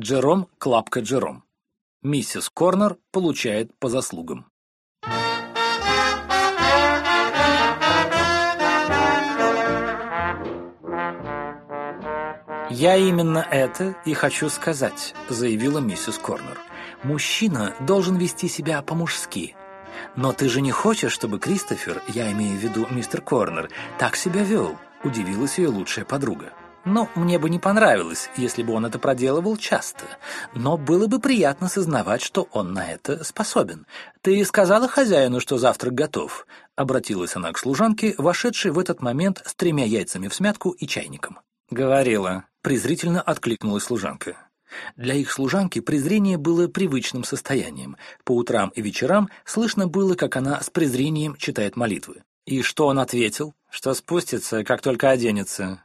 Джером Клапка Джером. Миссис Корнер получает по заслугам. «Я именно это и хочу сказать», — заявила миссис Корнер. «Мужчина должен вести себя по-мужски. Но ты же не хочешь, чтобы Кристофер, я имею в виду мистер Корнер, так себя вел?» — удивилась ее лучшая подруга. «Ну, мне бы не понравилось, если бы он это проделывал часто. Но было бы приятно сознавать, что он на это способен. Ты сказала хозяину, что завтрак готов?» Обратилась она к служанке, вошедшей в этот момент с тремя яйцами в смятку и чайником. «Говорила», — презрительно откликнулась служанка. Для их служанки презрение было привычным состоянием. По утрам и вечерам слышно было, как она с презрением читает молитвы. И что он ответил? Что спустится, как только оденется.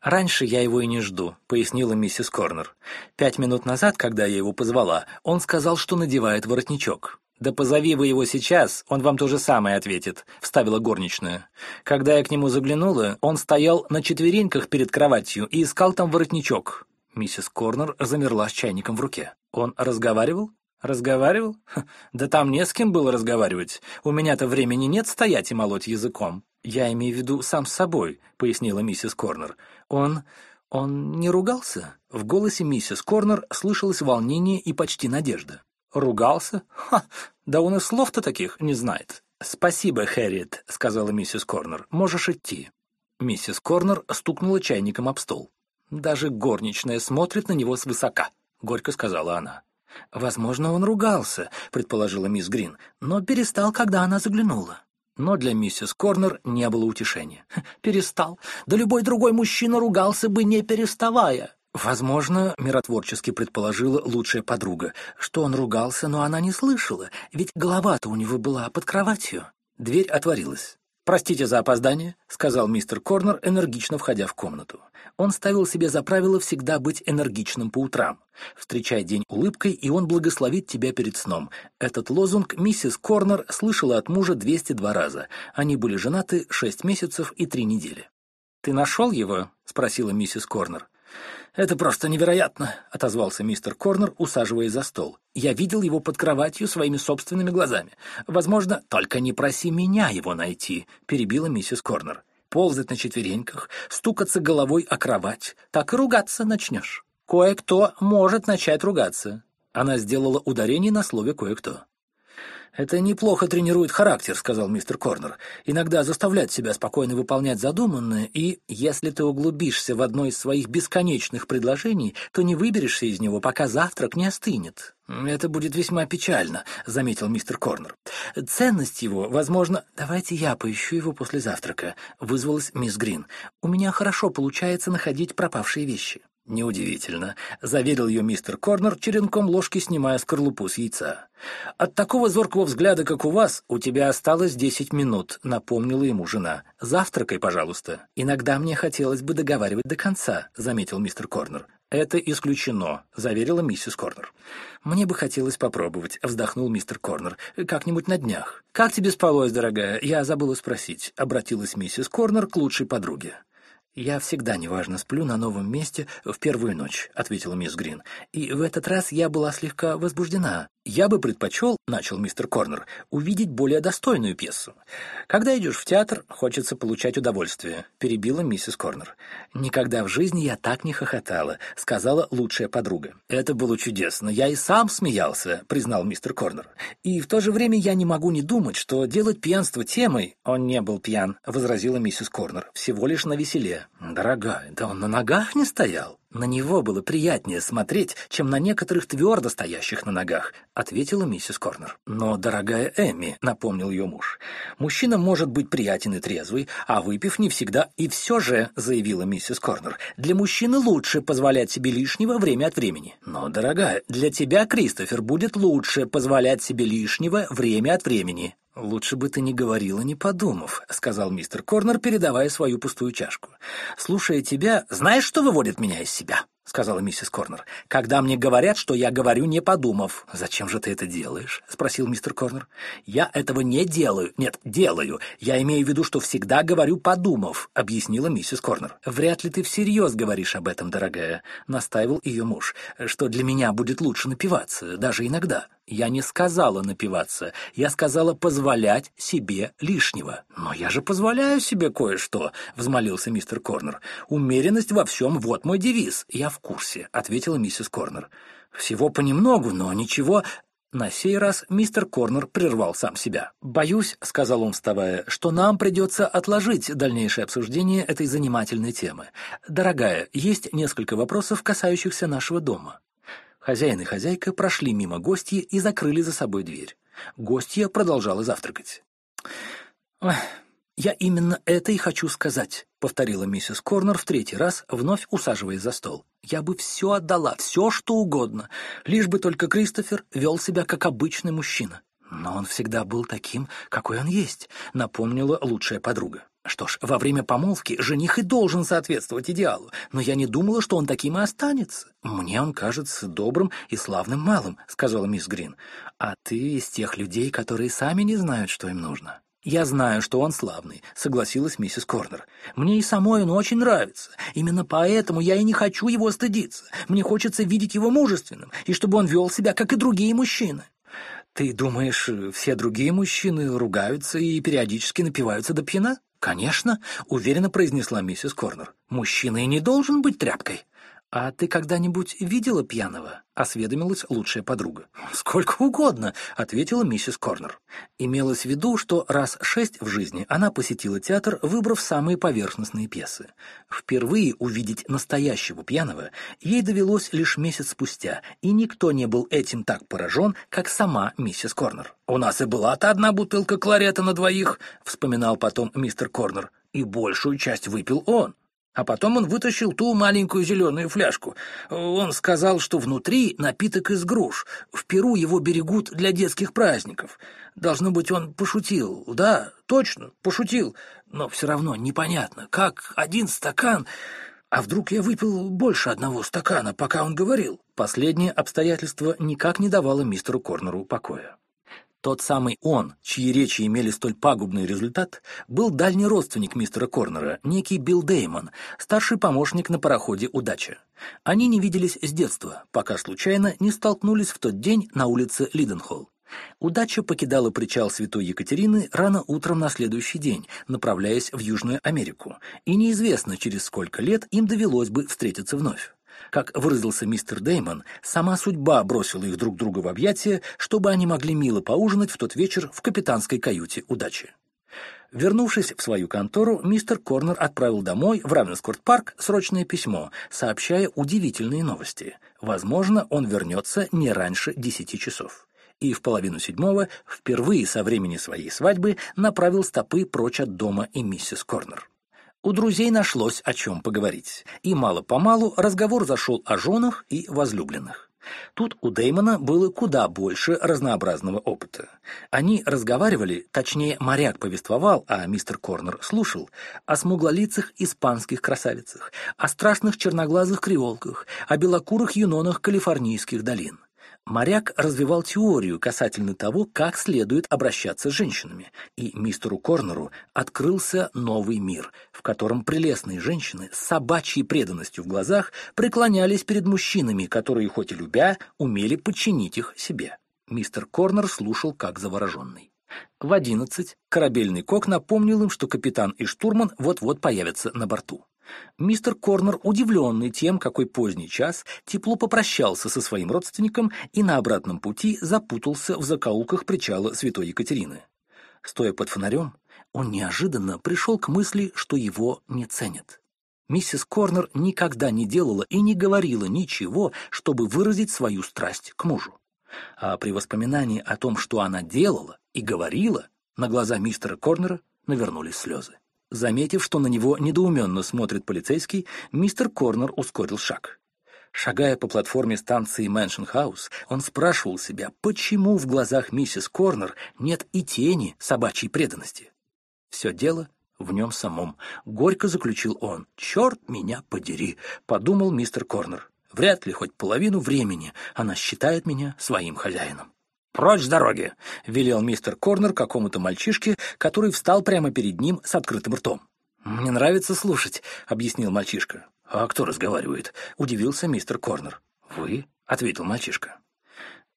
«Раньше я его и не жду», — пояснила миссис Корнер. «Пять минут назад, когда я его позвала, он сказал, что надевает воротничок. «Да позови вы его сейчас, он вам то же самое ответит», — вставила горничная. Когда я к нему заглянула, он стоял на четвереньках перед кроватью и искал там воротничок. Миссис Корнер замерла с чайником в руке. «Он разговаривал?» «Разговаривал? Ха, да там не с кем было разговаривать. У меня-то времени нет стоять и молоть языком. Я имею в виду сам с собой», — пояснила миссис Корнер. «Он... он не ругался?» В голосе миссис Корнер слышалось волнение и почти надежда. Ругался? Ха, да он и слов-то таких не знает. «Спасибо, Хэрриет», — сказала миссис Корнер. «Можешь идти». Миссис Корнер стукнула чайником об стол. «Даже горничная смотрит на него свысока», — горько сказала она. «Возможно, он ругался», — предположила мисс Грин, но перестал, когда она заглянула. Но для миссис Корнер не было утешения. «Перестал. Да любой другой мужчина ругался бы, не переставая. Возможно, миротворчески предположила лучшая подруга, что он ругался, но она не слышала, ведь голова-то у него была под кроватью. Дверь отворилась. «Простите за опоздание», — сказал мистер Корнер, энергично входя в комнату. Он ставил себе за правило всегда быть энергичным по утрам. «Встречай день улыбкой, и он благословит тебя перед сном». Этот лозунг миссис Корнер слышала от мужа 202 раза. Они были женаты 6 месяцев и 3 недели. «Ты нашел его?» — спросила миссис Корнер. «Это просто невероятно», — отозвался мистер Корнер, усаживаясь за стол. «Я видел его под кроватью своими собственными глазами. Возможно, только не проси меня его найти», — перебила миссис Корнер. «Ползать на четвереньках, стукаться головой о кровать, так и ругаться начнешь. Кое-кто может начать ругаться». Она сделала ударение на слове «кое-кто». «Это неплохо тренирует характер», — сказал мистер Корнер. «Иногда заставлять себя спокойно выполнять задуманное, и, если ты углубишься в одно из своих бесконечных предложений, то не выберешься из него, пока завтрак не остынет». «Это будет весьма печально», — заметил мистер Корнер. «Ценность его, возможно...» «Давайте я поищу его после завтрака», — вызвалась мисс Грин. «У меня хорошо получается находить пропавшие вещи». «Неудивительно», — заверил ее мистер Корнер, черенком ложки снимая скорлупу с яйца. «От такого зоркого взгляда, как у вас, у тебя осталось десять минут», — напомнила ему жена. «Завтракай, пожалуйста». «Иногда мне хотелось бы договаривать до конца», — заметил мистер Корнер. «Это исключено», — заверила миссис Корнер. «Мне бы хотелось попробовать», — вздохнул мистер Корнер. «Как-нибудь на днях». «Как тебе спалось, дорогая?» «Я забыла спросить», — обратилась миссис Корнер к лучшей подруге. «Я всегда неважно сплю на новом месте в первую ночь», — ответила мисс Грин. «И в этот раз я была слегка возбуждена. Я бы предпочел, — начал мистер Корнер, — увидеть более достойную пьесу. Когда идешь в театр, хочется получать удовольствие», — перебила миссис Корнер. «Никогда в жизни я так не хохотала», — сказала лучшая подруга. «Это было чудесно. Я и сам смеялся», — признал мистер Корнер. «И в то же время я не могу не думать, что делать пьянство темой...» «Он не был пьян», — возразила миссис Корнер. «Всего лишь на веселе». «Дорогая, да он на ногах не стоял». «На него было приятнее смотреть, чем на некоторых твердо стоящих на ногах», — ответила миссис Корнер. «Но, дорогая Эмми», — напомнил ее муж, — «мужчина может быть приятен и трезвый, а выпив не всегда. И все же», — заявила миссис Корнер, — «для мужчины лучше позволять себе лишнего время от времени». «Но, дорогая, для тебя, Кристофер, будет лучше позволять себе лишнего время от времени», «Лучше бы ты не говорила, не подумав», — сказал мистер Корнер, передавая свою пустую чашку. «Слушая тебя, знаешь, что выводит меня из себя?» — сказала миссис Корнер. «Когда мне говорят, что я говорю, не подумав». «Зачем же ты это делаешь?» — спросил мистер Корнер. «Я этого не делаю. Нет, делаю. Я имею в виду, что всегда говорю, подумав», — объяснила миссис Корнер. «Вряд ли ты всерьез говоришь об этом, дорогая», — настаивал ее муж, «что для меня будет лучше напиваться, даже иногда». Я не сказала напиваться, я сказала позволять себе лишнего. Но я же позволяю себе кое-что, взмолился мистер Корнер. Умеренность во всем — вот мой девиз. Я в курсе, ответила миссис Корнер. Всего понемногу, но ничего. На сей раз мистер Корнер прервал сам себя. «Боюсь», — сказал он, вставая, — «что нам придется отложить дальнейшее обсуждение этой занимательной темы. Дорогая, есть несколько вопросов, касающихся нашего дома. Хозяин и хозяйка прошли мимо гостья и закрыли за собой дверь. Гостья продолжала завтракать. «Я именно это и хочу сказать», — повторила миссис Корнер в третий раз, вновь усаживаясь за стол. «Я бы все отдала, все что угодно, лишь бы только Кристофер вел себя как обычный мужчина. Но он всегда был таким, какой он есть», — напомнила лучшая подруга. Что ж, во время помолвки жених и должен соответствовать идеалу, но я не думала, что он таким и останется. Мне он кажется добрым и славным малым, сказала мисс Грин. А ты из тех людей, которые сами не знают, что им нужно. «Я знаю, что он славный», — согласилась миссис Корнер. «Мне и самой он очень нравится. Именно поэтому я и не хочу его стыдиться. Мне хочется видеть его мужественным, и чтобы он вел себя, как и другие мужчины». «Ты думаешь, все другие мужчины ругаются и периодически напиваются до пьяна?» «Конечно», — уверенно произнесла миссис Корнер. «Мужчина и не должен быть тряпкой». «А ты когда-нибудь видела пьяного?» — осведомилась лучшая подруга. «Сколько угодно», — ответила миссис Корнер. Имелось в виду, что раз шесть в жизни она посетила театр, выбрав самые поверхностные пьесы. Впервые увидеть настоящего пьяного ей довелось лишь месяц спустя, и никто не был этим так поражен, как сама миссис Корнер. «У нас и была-то одна бутылка кларета на двоих», — вспоминал потом мистер Корнер, — «и большую часть выпил он». А потом он вытащил ту маленькую зеленую фляжку. Он сказал, что внутри напиток из груш. В Перу его берегут для детских праздников. Должно быть, он пошутил. Да, точно, пошутил. Но все равно непонятно, как один стакан... А вдруг я выпил больше одного стакана, пока он говорил? Последнее обстоятельство никак не давало мистеру Корнеру покоя. Тот самый он, чьи речи имели столь пагубный результат, был дальний родственник мистера Корнера, некий Билл Деймон, старший помощник на пароходе «Удача». Они не виделись с детства, пока случайно не столкнулись в тот день на улице Лиденхолл. Удача покидала причал Святой Екатерины рано утром на следующий день, направляясь в Южную Америку, и неизвестно, через сколько лет им довелось бы встретиться вновь. Как выразился мистер Деймон, сама судьба бросила их друг друга в объятия, чтобы они могли мило поужинать в тот вечер в капитанской каюте «Удачи». Вернувшись в свою контору, мистер Корнер отправил домой в Равенскорт-парк срочное письмо, сообщая удивительные новости. Возможно, он вернется не раньше десяти часов. И в половину седьмого, впервые со времени своей свадьбы, направил стопы прочь от дома и миссис Корнер. У друзей нашлось о чем поговорить, и мало-помалу разговор зашел о женах и возлюбленных. Тут у Дэймона было куда больше разнообразного опыта. Они разговаривали, точнее, моряк повествовал, а мистер Корнер слушал, о смуглолицых испанских красавицах, о страшных черноглазых креолках, о белокурых юнонах калифорнийских долин. Моряк развивал теорию касательно того, как следует обращаться с женщинами, и мистеру Корнеру открылся новый мир, в котором прелестные женщины с собачьей преданностью в глазах преклонялись перед мужчинами, которые, хоть и любя, умели подчинить их себе. Мистер Корнер слушал как завороженный. В одиннадцать корабельный кок напомнил им, что капитан и штурман вот-вот появятся на борту. Мистер Корнер, удивленный тем, какой поздний час, тепло попрощался со своим родственником и на обратном пути запутался в закоулках причала Святой Екатерины. Стоя под фонарем, он неожиданно пришел к мысли, что его не ценят. Миссис Корнер никогда не делала и не говорила ничего, чтобы выразить свою страсть к мужу. А при воспоминании о том, что она делала и говорила, на глаза мистера Корнера навернулись слезы. Заметив, что на него недоуменно смотрит полицейский, мистер Корнер ускорил шаг. Шагая по платформе станции Мэншн Хаус, он спрашивал себя, почему в глазах миссис Корнер нет и тени собачьей преданности. Все дело в нем самом. Горько заключил он. «Черт меня подери!» — подумал мистер Корнер. Вряд ли хоть половину времени она считает меня своим хозяином. «Прочь с дороги!» — велел мистер Корнер какому-то мальчишке, который встал прямо перед ним с открытым ртом. «Мне нравится слушать», — объяснил мальчишка. «А кто разговаривает?» — удивился мистер Корнер. «Вы?» — ответил мальчишка.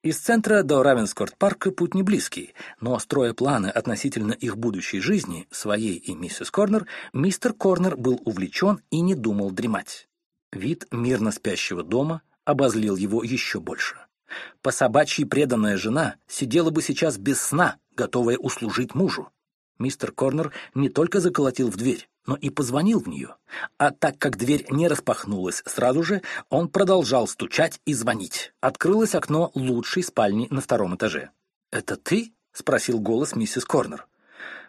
Из центра до Равенскорт-парка путь не близкий, но, строя планы относительно их будущей жизни, своей и миссис Корнер, мистер Корнер был увлечен и не думал дремать. Вид мирно спящего дома обозлил его еще больше. По собачьей преданная жена сидела бы сейчас без сна, готовая услужить мужу. Мистер Корнер не только заколотил в дверь, но и позвонил в нее. А так как дверь не распахнулась сразу же, он продолжал стучать и звонить. Открылось окно лучшей спальни на втором этаже. «Это ты?» — спросил голос миссис Корнер.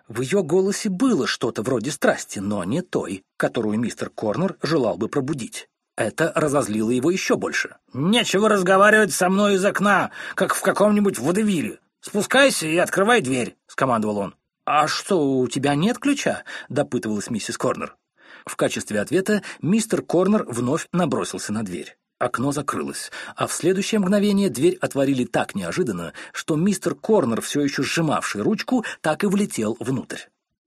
В ее голосе было что-то вроде страсти, но не той, которую мистер Корнер желал бы пробудить. Это разозлило его еще больше. «Нечего разговаривать со мной из окна, как в каком-нибудь водевиле. Спускайся и открывай дверь», — скомандовал он. «А что, у тебя нет ключа?» — допытывалась миссис Корнер. В качестве ответа мистер Корнер вновь набросился на дверь. Окно закрылось, а в следующее мгновение дверь отворили так неожиданно, что мистер Корнер, все еще сжимавший ручку, так и влетел внутрь.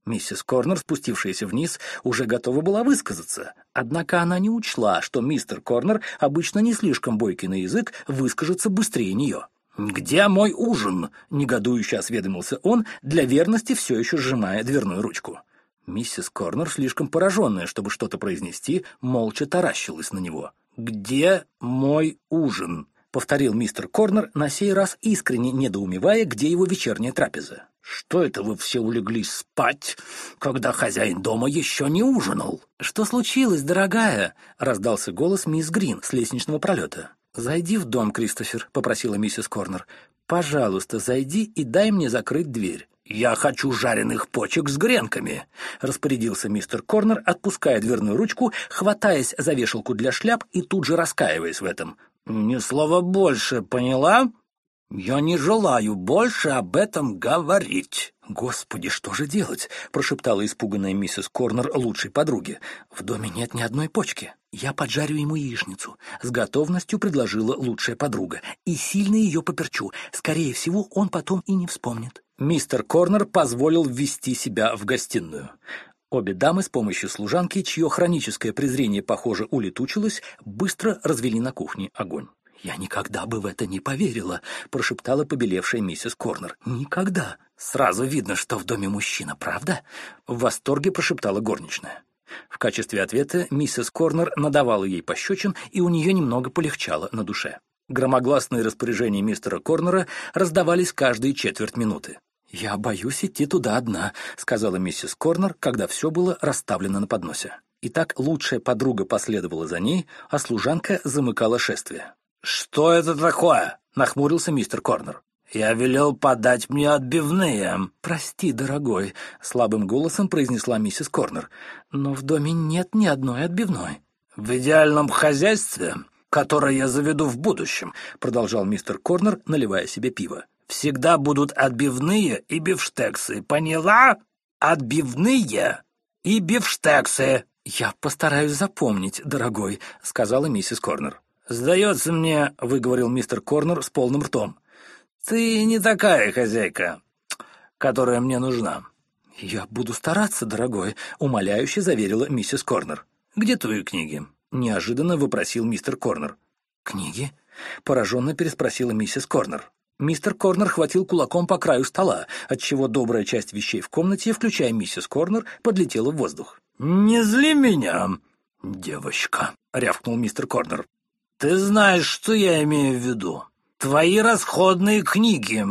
Миссис Корнер, спустившаяся вниз, уже готова была высказаться, однако она не учла, что мистер Корнер, обычно не слишком бойкий на язык, выскажется быстрее нее. «Где мой ужин?» — негодующе осведомился он, для верности все еще сжимая дверную ручку. Миссис Корнер, слишком пораженная, чтобы что-то произнести, молча таращилась на него. «Где мой ужин?» — повторил мистер Корнер, на сей раз искренне недоумевая, где его вечерняя трапеза. «Что это вы все улеглись спать, когда хозяин дома еще не ужинал?» «Что случилось, дорогая?» — раздался голос мисс Грин с лестничного пролета. «Зайди в дом, Кристофер», — попросила миссис Корнер. «Пожалуйста, зайди и дай мне закрыть дверь». «Я хочу жареных почек с гренками», — распорядился мистер Корнер, отпуская дверную ручку, хватаясь за вешалку для шляп и тут же раскаиваясь в этом. «Ни слова больше, поняла?» «Я не желаю больше об этом говорить». «Господи, что же делать?» — прошептала испуганная миссис Корнер лучшей подруги. «В доме нет ни одной почки. Я поджарю ему яичницу». С готовностью предложила лучшая подруга. «И сильно ее поперчу. Скорее всего, он потом и не вспомнит». Мистер Корнер позволил ввести себя в гостиную. Обе дамы с помощью служанки, чье хроническое презрение, похоже, улетучилось, быстро развели на кухне огонь. «Я никогда бы в это не поверила», — прошептала побелевшая миссис Корнер. «Никогда. Сразу видно, что в доме мужчина, правда?» В восторге прошептала горничная. В качестве ответа миссис Корнер надавала ей пощечин, и у нее немного полегчало на душе. Громогласные распоряжения мистера Корнера раздавались каждые четверть минуты. «Я боюсь идти туда одна», — сказала миссис Корнер, когда все было расставлено на подносе. Итак, лучшая подруга последовала за ней, а служанка замыкала шествие. «Что это такое?» — нахмурился мистер Корнер. «Я велел подать мне отбивные». «Прости, дорогой», — слабым голосом произнесла миссис Корнер. «Но в доме нет ни одной отбивной». «В идеальном хозяйстве, которое я заведу в будущем», — продолжал мистер Корнер, наливая себе пиво. «Всегда будут отбивные и бифштексы, поняла? Отбивные и бифштексы». «Я постараюсь запомнить, дорогой», — сказала миссис Корнер. «Сдается мне», — выговорил мистер Корнер с полным ртом, — «ты не такая хозяйка, которая мне нужна». «Я буду стараться, дорогой», — умоляюще заверила миссис Корнер. «Где твои книги?» — неожиданно выпросил мистер Корнер. «Книги?» — пораженно переспросила миссис Корнер. Мистер Корнер хватил кулаком по краю стола, отчего добрая часть вещей в комнате, включая миссис Корнер, подлетела в воздух. «Не зли меня, девочка», — рявкнул мистер Корнер. «Ты знаешь, что я имею в виду. Твои расходные книги».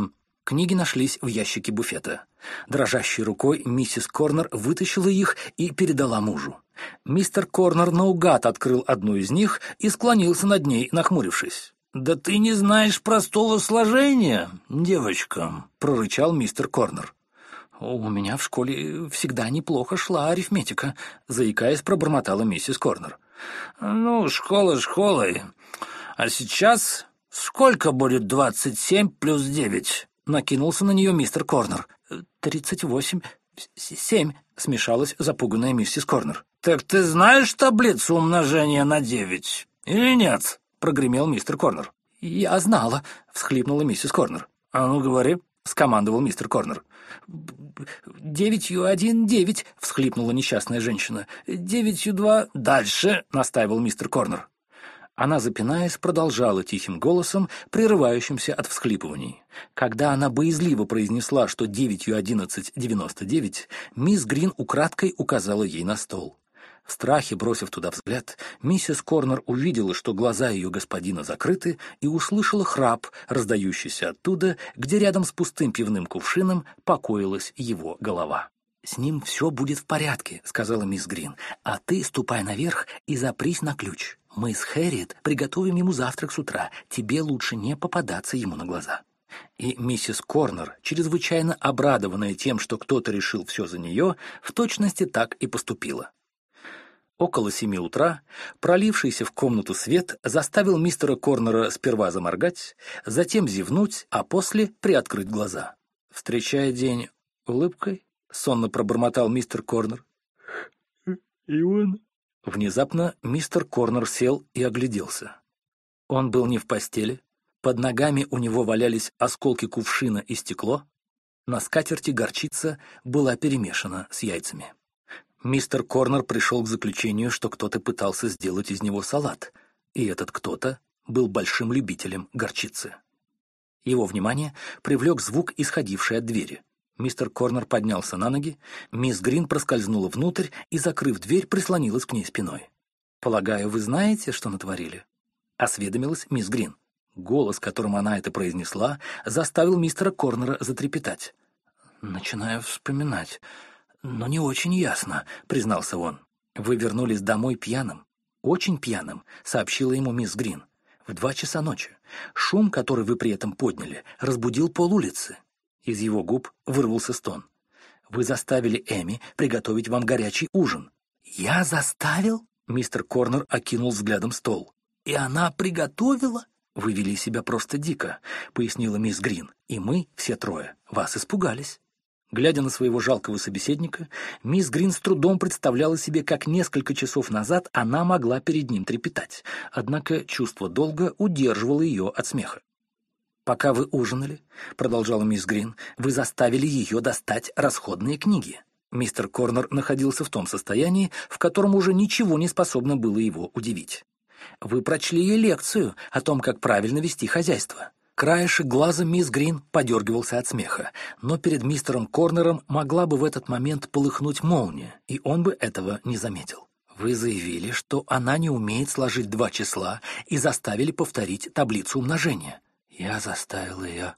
Книги нашлись в ящике буфета. Дрожащей рукой миссис Корнер вытащила их и передала мужу. Мистер Корнер наугад открыл одну из них и склонился над ней, нахмурившись. «Да ты не знаешь простого сложения, девочка», — прорычал мистер Корнер. «У меня в школе всегда неплохо шла арифметика», — заикаясь, пробормотала миссис Корнер. «Ну, школа школой. А сейчас сколько будет двадцать семь плюс девять?» Накинулся на нее мистер Корнер. «Тридцать восемь. Семь», — смешалась запуганная миссис Корнер. «Так ты знаешь таблицу умножения на девять или нет?» — прогремел мистер Корнер. «Я знала», — всхлипнула миссис Корнер. «А ну, говори», — скомандовал мистер Корнер. «Девятью один девять», — всхлипнула несчастная женщина. «Девятью два...» «Дальше», — настаивал мистер Корнер. Она, запинаясь, продолжала тихим голосом, прерывающимся от всхлипываний. Когда она боязливо произнесла, что девятью одиннадцать девяносто девять, мисс Грин украдкой указала ей на стол. В страхе, бросив туда взгляд, миссис Корнер увидела, что глаза ее господина закрыты, и услышала храп, раздающийся оттуда, где рядом с пустым пивным кувшином покоилась его голова. «С ним все будет в порядке», — сказала мисс Грин, «а ты ступай наверх и запрись на ключ. Мы с Хэрриет приготовим ему завтрак с утра. Тебе лучше не попадаться ему на глаза». И миссис Корнер, чрезвычайно обрадованная тем, что кто-то решил все за нее, в точности так и поступила. Около семи утра пролившийся в комнату свет заставил мистера Корнера сперва заморгать, затем зевнуть, а после приоткрыть глаза. Встречая день улыбкой, сонно пробормотал мистер Корнер. «И он?» Внезапно мистер Корнер сел и огляделся. Он был не в постели, под ногами у него валялись осколки кувшина и стекло, на скатерти горчица была перемешана с яйцами. Мистер Корнер пришел к заключению, что кто-то пытался сделать из него салат, и этот кто-то был большим любителем горчицы. Его внимание привлек звук, исходивший от двери. Мистер Корнер поднялся на ноги, мисс Грин проскользнула внутрь и, закрыв дверь, прислонилась к ней спиной. «Полагаю, вы знаете, что натворили?» — осведомилась мисс Грин. Голос, которым она это произнесла, заставил мистера Корнера затрепетать. «Начинаю вспоминать но не очень ясно», — признался он. «Вы вернулись домой пьяным?» «Очень пьяным», — сообщила ему мисс Грин. «В два часа ночи. Шум, который вы при этом подняли, разбудил пол улицы». Из его губ вырвался стон. «Вы заставили Эми приготовить вам горячий ужин». «Я заставил?» — мистер Корнер окинул взглядом стол. «И она приготовила?» «Вы вели себя просто дико», — пояснила мисс Грин. «И мы, все трое, вас испугались». Глядя на своего жалкого собеседника, мисс Грин с трудом представляла себе, как несколько часов назад она могла перед ним трепетать, однако чувство долга удерживало ее от смеха. «Пока вы ужинали», — продолжала мисс Грин, — «вы заставили ее достать расходные книги». Мистер Корнер находился в том состоянии, в котором уже ничего не способно было его удивить. «Вы прочли ей лекцию о том, как правильно вести хозяйство». Краешек глаза мисс Грин подергивался от смеха, но перед мистером Корнером могла бы в этот момент полыхнуть молния, и он бы этого не заметил. Вы заявили, что она не умеет сложить два числа и заставили повторить таблицу умножения. Я заставил ее.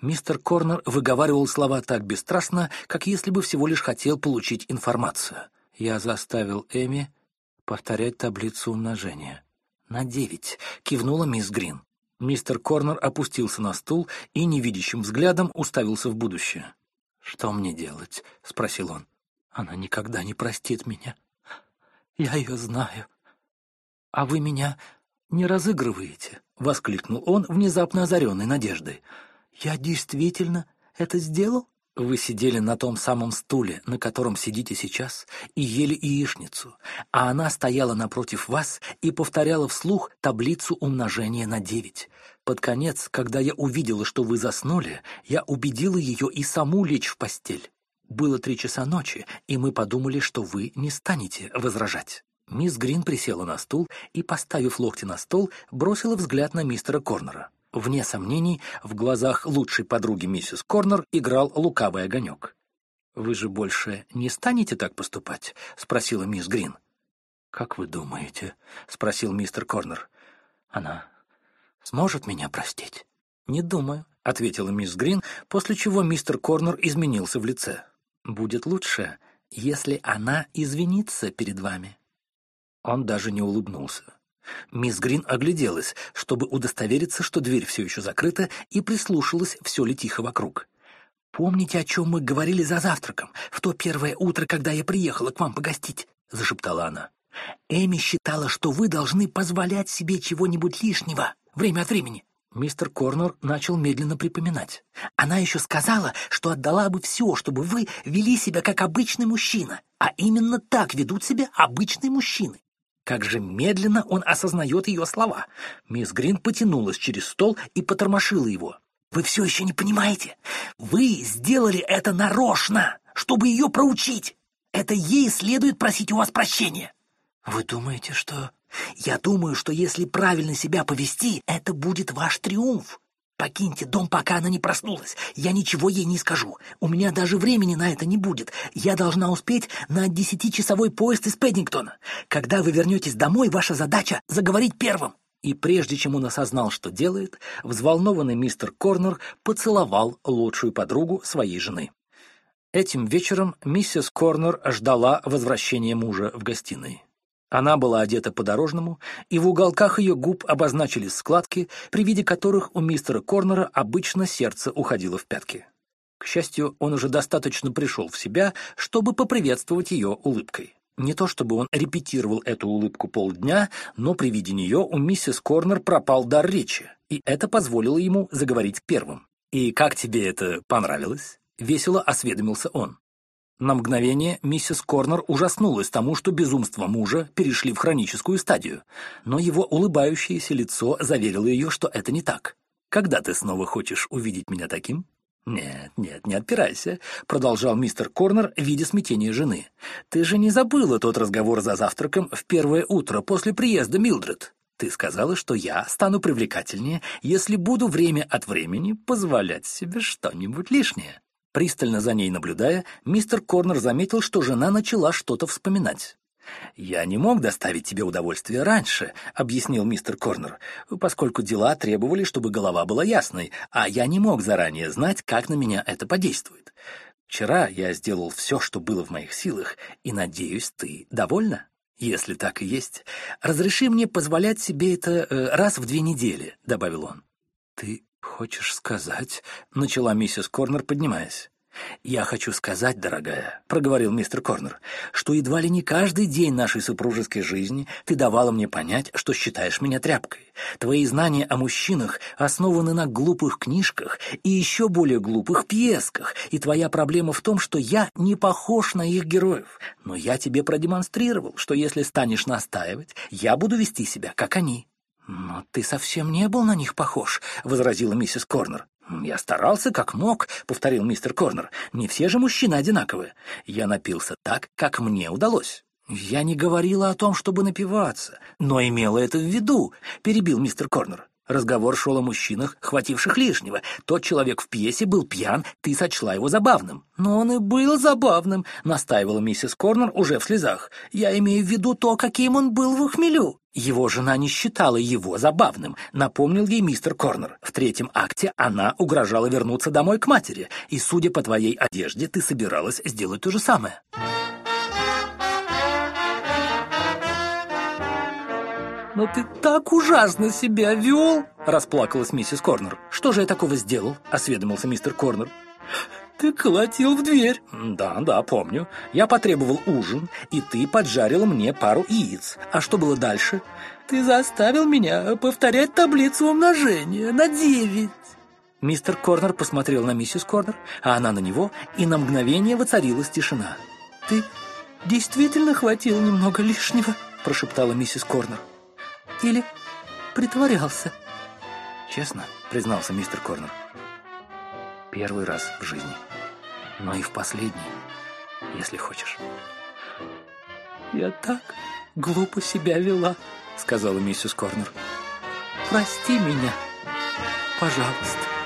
Мистер Корнер выговаривал слова так бесстрастно, как если бы всего лишь хотел получить информацию. Я заставил Эми повторять таблицу умножения. «На девять», — кивнула мисс Грин. Мистер Корнер опустился на стул и невидящим взглядом уставился в будущее. «Что мне делать?» — спросил он. «Она никогда не простит меня. Я ее знаю. А вы меня не разыгрываете?» — воскликнул он, внезапно озаренный надеждой. «Я действительно это сделал?» Вы сидели на том самом стуле, на котором сидите сейчас, и ели яичницу, а она стояла напротив вас и повторяла вслух таблицу умножения на девять. Под конец, когда я увидела, что вы заснули, я убедила ее и саму лечь в постель. Было три часа ночи, и мы подумали, что вы не станете возражать. Мисс Грин присела на стул и, поставив локти на стол, бросила взгляд на мистера Корнера. Вне сомнений, в глазах лучшей подруги миссис Корнер играл лукавый огонек. «Вы же больше не станете так поступать?» — спросила мисс Грин. «Как вы думаете?» — спросил мистер Корнер. «Она сможет меня простить?» «Не думаю», — ответила мисс Грин, после чего мистер Корнер изменился в лице. «Будет лучше, если она извинится перед вами». Он даже не улыбнулся. Мисс Грин огляделась, чтобы удостовериться, что дверь все еще закрыта, и прислушалась, все ли тихо вокруг. «Помните, о чем мы говорили за завтраком, в то первое утро, когда я приехала к вам погостить?» — зашептала она. «Эми считала, что вы должны позволять себе чего-нибудь лишнего время от времени». Мистер Корнер начал медленно припоминать. «Она еще сказала, что отдала бы все, чтобы вы вели себя как обычный мужчина, а именно так ведут себя обычные мужчины. Как же медленно он осознает ее слова. Мисс Грин потянулась через стол и потормошила его. «Вы все еще не понимаете? Вы сделали это нарочно, чтобы ее проучить. Это ей следует просить у вас прощения». «Вы думаете, что...» «Я думаю, что если правильно себя повести, это будет ваш триумф. Покиньте дом, пока она не проснулась. Я ничего ей не скажу. У меня даже времени на это не будет. Я должна успеть на десятичасовой поезд из Пэддингтона. Когда вы вернетесь домой, ваша задача — заговорить первым». И прежде чем он осознал, что делает, взволнованный мистер Корнер поцеловал лучшую подругу своей жены. Этим вечером миссис Корнер ждала возвращения мужа в гостиной. Она была одета по-дорожному, и в уголках ее губ обозначились складки, при виде которых у мистера Корнера обычно сердце уходило в пятки. К счастью, он уже достаточно пришел в себя, чтобы поприветствовать ее улыбкой. Не то чтобы он репетировал эту улыбку полдня, но при виде нее у миссис Корнер пропал дар речи, и это позволило ему заговорить первым. «И как тебе это понравилось?» — весело осведомился он. На мгновение миссис Корнер ужаснулась тому, что безумство мужа перешли в хроническую стадию, но его улыбающееся лицо заверило ее, что это не так. «Когда ты снова хочешь увидеть меня таким?» «Нет, нет, не отпирайся», — продолжал мистер Корнер, видя смятение жены. «Ты же не забыла тот разговор за завтраком в первое утро после приезда Милдред? Ты сказала, что я стану привлекательнее, если буду время от времени позволять себе что-нибудь лишнее». Пристально за ней наблюдая, мистер Корнер заметил, что жена начала что-то вспоминать. «Я не мог доставить тебе удовольствие раньше», — объяснил мистер Корнер, «поскольку дела требовали, чтобы голова была ясной, а я не мог заранее знать, как на меня это подействует. Вчера я сделал все, что было в моих силах, и, надеюсь, ты довольна? Если так и есть, разреши мне позволять себе это э, раз в две недели», — добавил он. «Ты хочешь сказать?» — начала миссис Корнер, поднимаясь. «Я хочу сказать, дорогая», — проговорил мистер Корнер, «что едва ли не каждый день нашей супружеской жизни ты давала мне понять, что считаешь меня тряпкой. Твои знания о мужчинах основаны на глупых книжках и еще более глупых пьесках, и твоя проблема в том, что я не похож на их героев. Но я тебе продемонстрировал, что если станешь настаивать, я буду вести себя, как они». «Но ты совсем не был на них похож», — возразила миссис Корнер. «Я старался как мог», — повторил мистер Корнер. «Не все же мужчины одинаковые. Я напился так, как мне удалось». «Я не говорила о том, чтобы напиваться, но имела это в виду», — перебил мистер Корнер. Разговор шел о мужчинах, хвативших лишнего. Тот человек в пьесе был пьян, ты сочла его забавным. Но он и был забавным, настаивала миссис Корнер уже в слезах. Я имею в виду то, каким он был в хмелю. Его жена не считала его забавным, напомнил ей мистер Корнер. В третьем акте она угрожала вернуться домой к матери, и, судя по твоей одежде, ты собиралась сделать то же самое. «Но ты так ужасно себя вел!» – расплакалась миссис Корнер. «Что же я такого сделал?» – осведомился мистер Корнер. «Ты колотил в дверь». «Да, да, помню. Я потребовал ужин, и ты поджарила мне пару яиц. А что было дальше?» «Ты заставил меня повторять таблицу умножения на девять». Мистер Корнер посмотрел на миссис Корнер, а она на него, и на мгновение воцарилась тишина. «Ты действительно хватил немного лишнего?» – прошептала миссис Корнер. «Или притворялся?» «Честно», – признался мистер Корнер. «Первый раз в жизни» но и в последний, если хочешь. «Я так глупо себя вела», — сказала миссис Корнер. «Прости меня, пожалуйста».